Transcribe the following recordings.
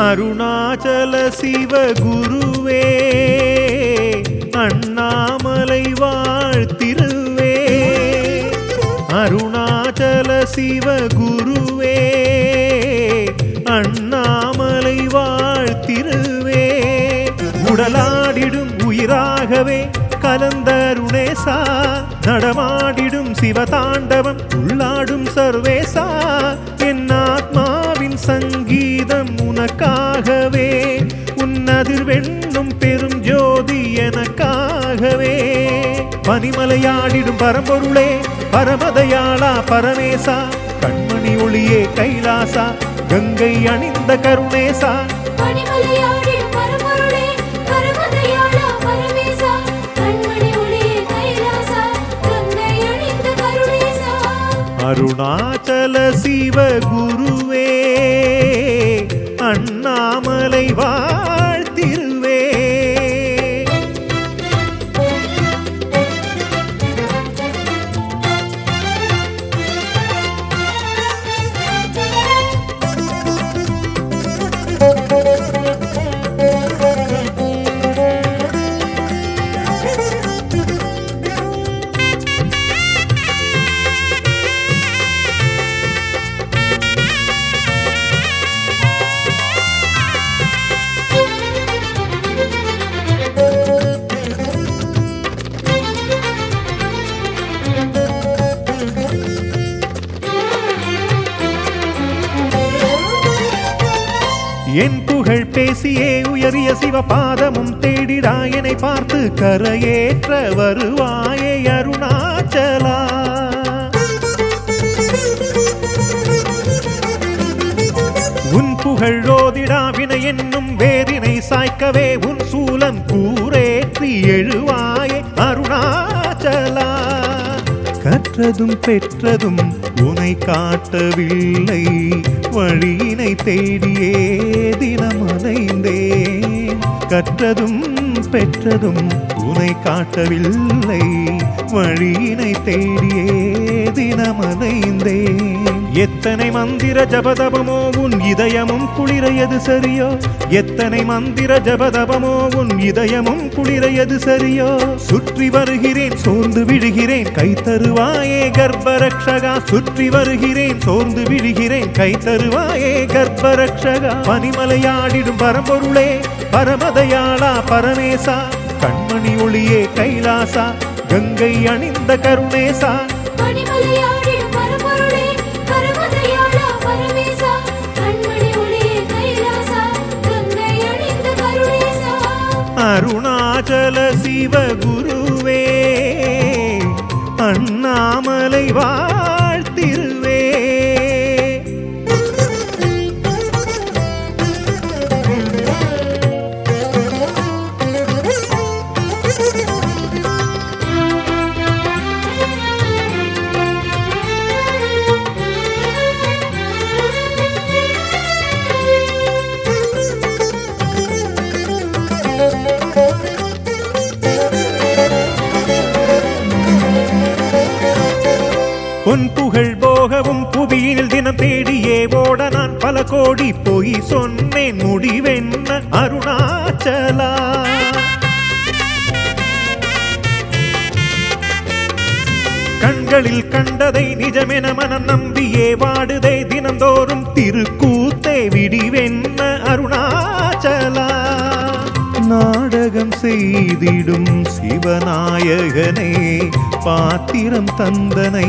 அருணாச்சல சிவ குருவே அண்ணாமலை வாழ்த்திருவே அருணாச்சல சிவ குருவே அண்ணாமலை வாழ்த்திருவே உடலாடிடும் உயிராகவே கலந்தருணேசா நடமாடிடும் சிவதாண்டவம் உள்ளாடும் சர்வேசா என் ஆத்மாவின் சங்க உனக்காகவே உன்னதிர்வெண்ணும் பெரும் ஜோதி எனக்காகவே. பனிமலையாடிடும் பரம்பொருளே பரமதயாளா பரமேசா கண்மணி ஒளியே கைலாசா கங்கை அணிந்த கருணேசா. பனிமலையாடிடும் பரம்பொருளே, பரமதயாளா என் புகழ் பேசியே உயரிய சிவபாதமும் தேடிடாயனை பார்த்து கரையேற்ற வருவாயே அருணாச்சலா. உன் புகழ் ஓதிடா என்னும் வேதினை சாய்க்கவே உன் சூலம் கூரேற்றி எழுவாயே அருணாச்சலா. கற்றதும் பெற்றதும் உனை காட்டவில்லை. வழியினை தேடியே தினம் அலைந்தேன் கற்றதும் பெற்றதும் உனை காட்டவில்லை. வழியினை தேடியே தினம் அலைந்தேன் எத்தனை மந்திர ஜபதபமோ உன் இதயமும் குளிரையது சரியோ? எத்தனை மந்திர ஜபதபமோ உன் இதயமும் குளிரையது சரியோ? சுற்றி வருகிறேன் சோர்ந்து விழுகிறேன் கை தருவாயே கர்ப்பரக்ஷகா? சுற்றி வருகிறேன் சோர்ந்து விழுகிறேன் கை தருவாயே கர்ப்பரக்ஷகா? பனிமலையாடிடும் பரம்பொருளே பரமதையாளா பரமேசா? கண்மணி ஒளியே கைலாசா? கங்கை அணிந்த கருணேசா? பனிமலையா அருணாச்சல சிவ குருவே அண்ணாமலை வா. பல கோடி பொய் சொன்னேன் முடிவென்ன அருணாச்சலா? கண்களில் கண்டதை நிஜமென மனம் நம்பியே வாடுதே தினந்தோறும் திருக்கூத்தை விடிவென்ன அருணாச்சலா? நாடகம் செய்திடும் சிவநாயகனே பாத்திரம் தந்தனை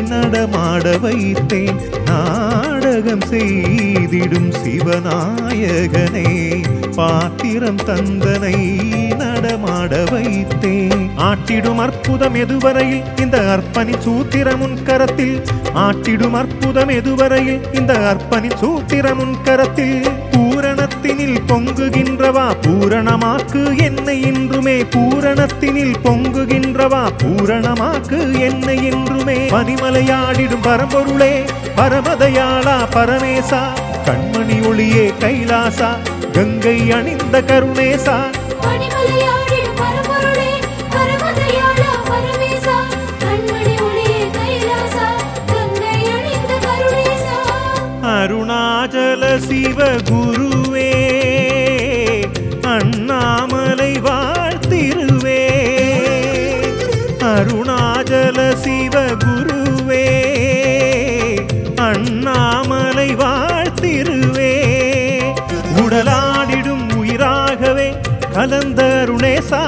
நடமாட வைத்தேன். நான் நாடகம் செய்திடும் சிவநாயகனே பாத்திரம் தந்தனை நடமாட வைத்தே. ஆட்டிடும் அற்புதம் எதுவரையில் இந்த அர்ப்பணி சூத்திரம் உன் கரத்தில்? ஆட்டிடும் அற்புதம் எதுவரையில் இந்த அர்ப்பணி சூத்திரம் உன் கரத்தில்? பூர பொங்குகின்றவா? பூரணமாக்கு என்னை இன்றுமே. பூரணத்தினில் பொங்குகின்றவா? பூரணமாக்கு என்னை இன்றுமே. பனிமலையாடிடும் பரம்பொருளே பரமதயாளா பரமேசா. கண்மணி ஒளியே கைலாசா கங்கை அணிந்த கருணேசா. பனிமலையாடிடும் பரம்பொருளே, பரமதயாளா அருணாச்சல சிவகுருவே அண்ணாமலை வாழ்த்திருவே. உடலாடிடும் உயிராகவே கலந்த அருணேசா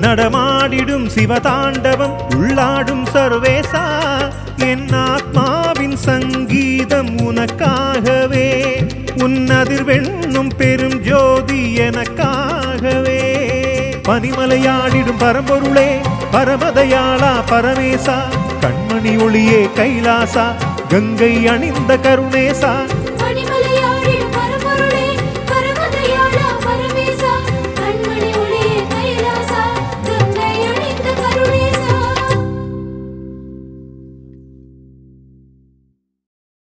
நடமாடிடும் சிவதாண்டவம் உள்ளாடும் சர்வேசா என் ஆத்மாவின் சங்கீதம் உனக்காகவே உன்னதிர்வெண்ணும் பெரும் ஜோதி எனக்காகவே. பனிமலையாடிடும் பரம்பொருளே பரமதயாளா பரமேசா கண்மணி ஒளியே கைலாசா கங்கை அணிந்த கருணேசா